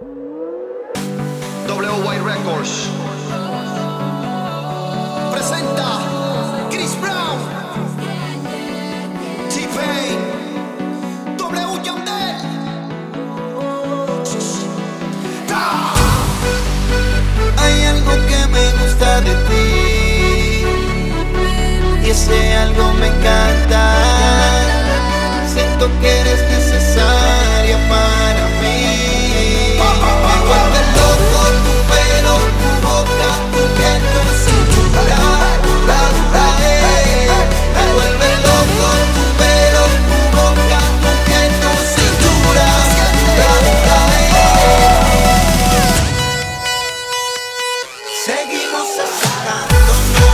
WY Records presenta Chris Brown, T-Pain, W Yandel. Hay algo que me gusta de ti y ese algo me encanta. Siento que nos separa.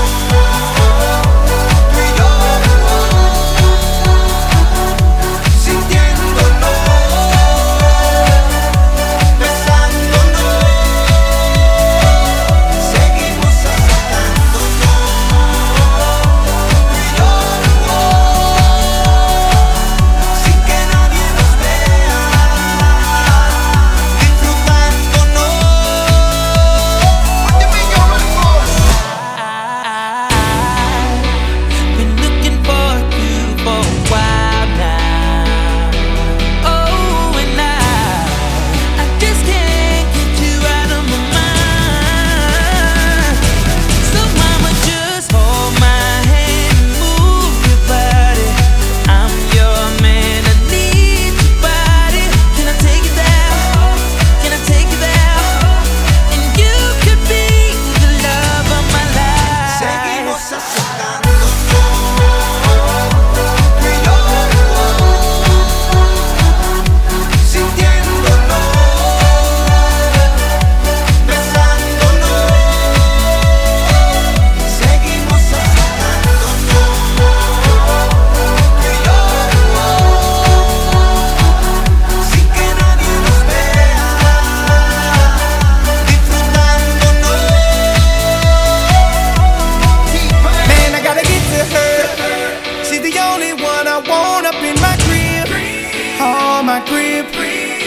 my crib.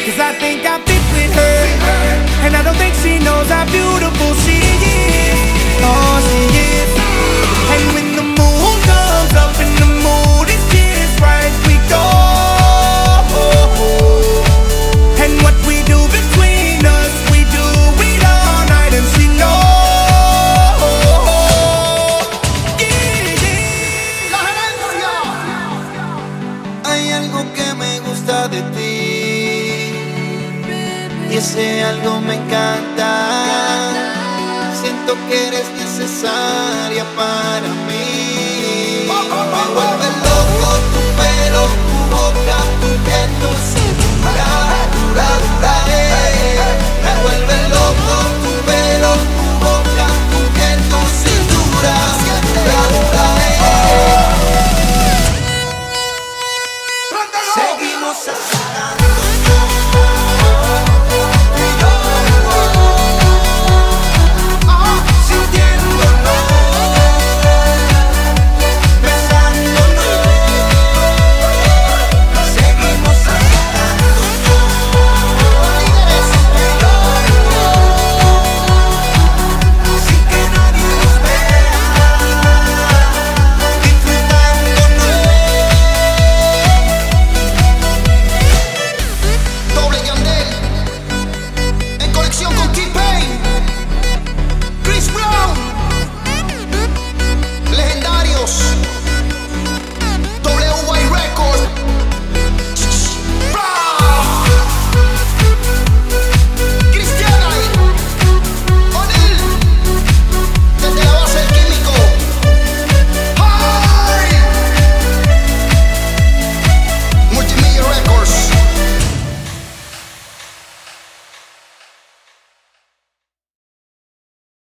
Cause I think I fit with her. And I don't think she knows how beautiful. ese algo me encanta. Siento que eres necesaria para mí.